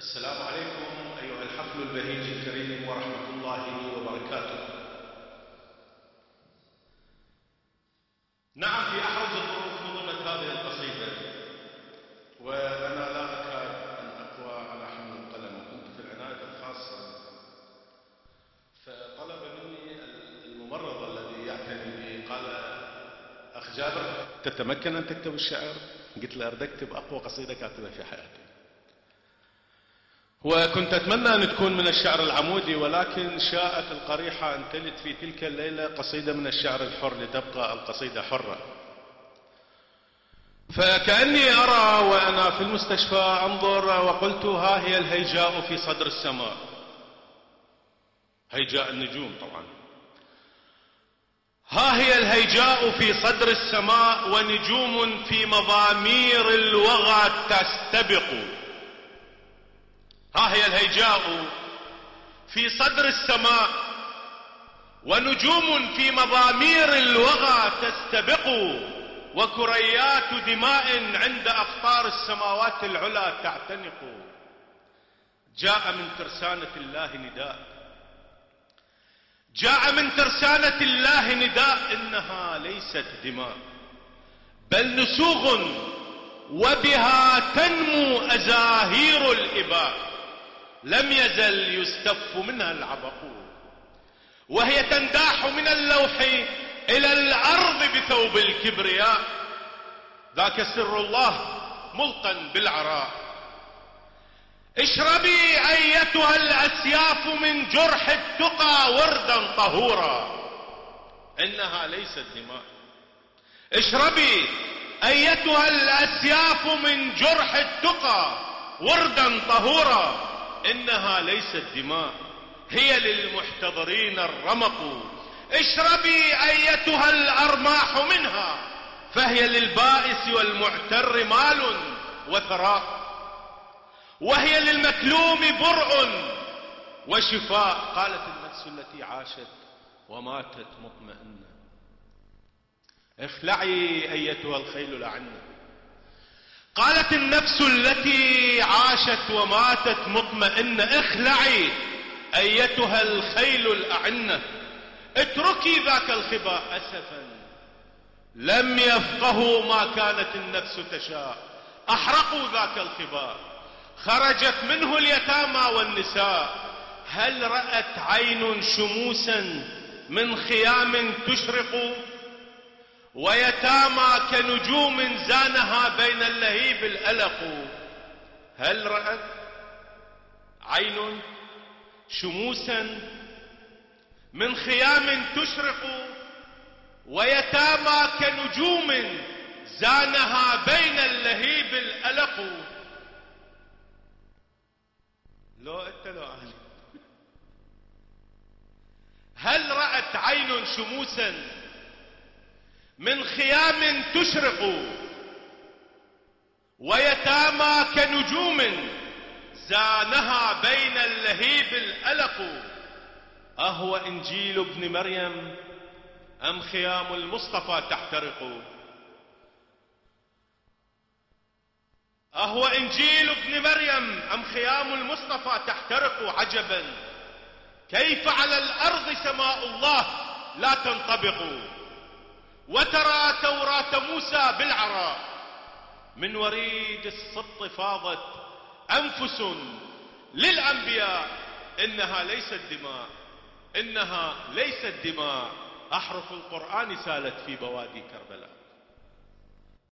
السلام عليكم أيها الحفل البهيج الكريم ورحمة الله وبركاته. نعم في أحرج الظروف نظمت هذه القصيدة وأنا لا أكاد أن أقوى على حمل القلم وكنت في العناية الخاصة. فطلب مني الممرض الذي يعتني بي قال أخ جابر تتمكن أن تكتب الشعر؟ قلت له أكتب أقوى قصيدة كاتبها في حياتي وكنت أتمنى أن تكون من الشعر العمودي ولكن شاءت القريحة أن تلد في تلك الليلة قصيدة من الشعر الحر لتبقى القصيدة حرة. فكأني أرى وأنا في المستشفى أنظر وقلت ها هي الهيجاء في صدر السماء. هيجاء النجوم طبعا. ها هي الهيجاء في صدر السماء ونجوم في مضامير الوغى تستبق. ها هي الهيجاء في صدر السماء ونجوم في مضامير الوغى تستبق وكريات دماء عند أقطار السماوات العلى تعتنق. جاء من ترسانة الله نداء. جاء من ترسانة الله نداء إنها ليست دماء بل نسوغ وبها تنمو أزاهير الإباء. لم يزل يستف منها العبق وهي تنداح من اللوح إلى الأرض بثوب الكبرياء. ذاك سر الله ملقا بالعراء. اشربي أيتها الأسياف من جرح التقى وردا طهورا. إنها ليست دماء. اشربي أيتها الأسياف من جرح التقى وردا طهورا. إنها ليست دماء هي للمحتضرين الرمق. اشربي أيتها الأرماح منها فهي للبائس والمعتر مال وثراء. وهي للمكلوم برء وشفاء. قالت النفس التي عاشت وماتت مطمئنة. اخلعي أيتها الخيل الأعنة قالت النفس التي عاشت وماتت مطمئنة. اخلعي أيتها الخيل الأعنة. اتركي ذاك الخباء أسفا. لم يفقهوا ما كانت النفس تشاء. أحرقوا ذاك الخباء خرجت منه اليتامى والنساء. هل رأت عين شموسا من خيام تشرق؟ ويتامى كنجوم زانها بين اللهيب الألق. هل رأت عين شموسا من خيام تشرق ويتامى كنجوم زانها بين اللهيب الألق؟ لو أنت لو أهلي. هل رأت عين شموسا من خيام تشرق ويتامى كنجوم زانها بين اللهيب الألق. أهو إنجيل ابن مريم أم خيام المصطفى تحترق. أهو إنجيل ابن مريم أم خيام المصطفى تحترق عجبا. كيف على الأرض سماء الله لا تنطبق. وترى توراة موسى بالعراء. من وريد السبط فاضت أنفس للأنبياء إنها ليست دماء إنها ليست دماء. أحرف القرآن سالت في بوادي كربلاء.